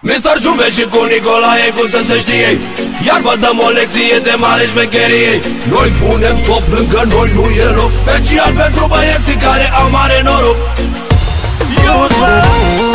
Mister Juve și cu Nicolae cum să se știe. Iar vă dăm o lecție de mare șmecherie. Noi punem stop lângă noi nu e loc Special pentru băieții care au mare noroc. Eu toți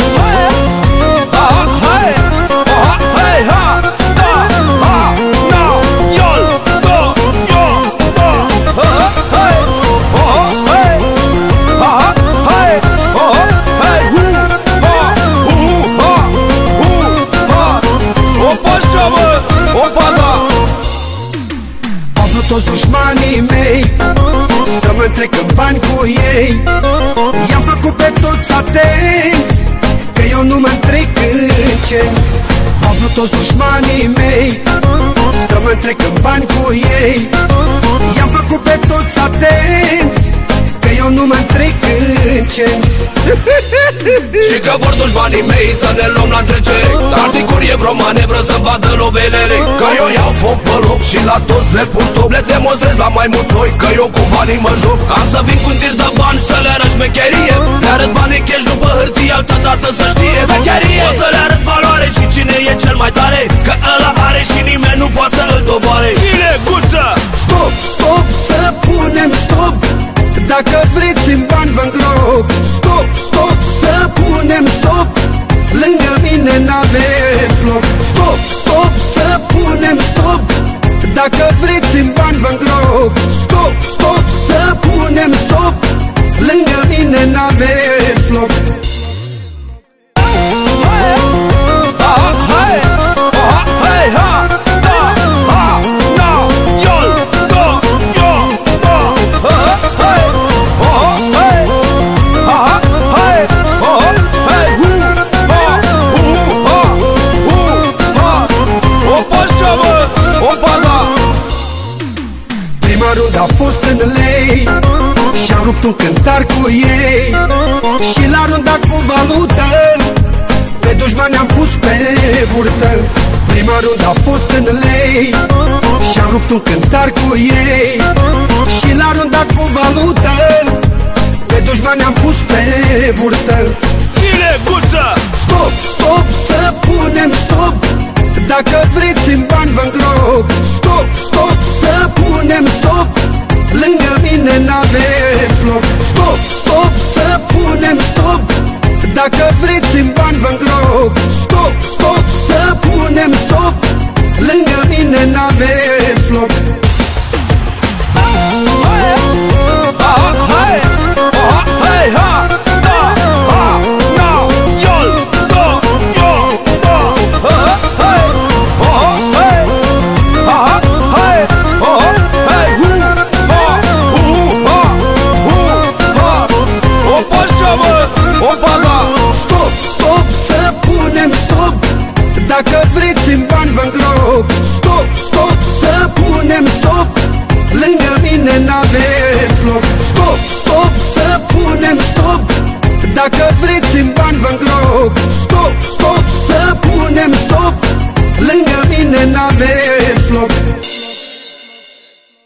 pe toți atenți Că eu nu mă întrec în cenți. Au vrut toți dușmanii mei Să mă întrec în bani cu ei. I-am făcut pe toți atenți Că eu nu mă întrec în cenți. Și că vor dușmanii mei să ne luăm la întrecere Dar sigur e vreo manevră să vadă lovelele Că eu iau foc pe loc și la toți le pun stop Le demonstrez la mai mulți oi că eu cu banii mă joc. Am să vin cu tir de bani să le arăt șmecherie. Le arăt banii cash după hârtie altă dată să știe Mecherie. O să le arăt valoare și cine e cel mai tare Că ăla are și nimeni nu poate să îl doboare. Bine, guță! Stop, stop, să punem stop. Dacă vreți în bani vă îngrop. Stop, stop, să punem stop. Lângă mine n-aveți loc Stop, stop, să punem stop. Dacă vreți în bani vă îngrop. Stop, stop, să punem stop. Lângă mine n-aveți rupt un cântar cu ei. Și la runda cu valută Pe dușmani am pus pe burtă. Prima rundă a fost în lei Și-am rupt un cântar cu ei. Și la runda cu valută Pe dușmani am pus pe burtă. Bine, guță! Stop, stop, să punem stop. Dacă vreți în bani vă îngrop Dacă vreți în bani vă îngrop. Stop, stop, să punem stop. Lângă mine n-aveți loc Dacă vreți în bani vă îngrop. Stop, stop, să punem stop. Lângă mine n-aveți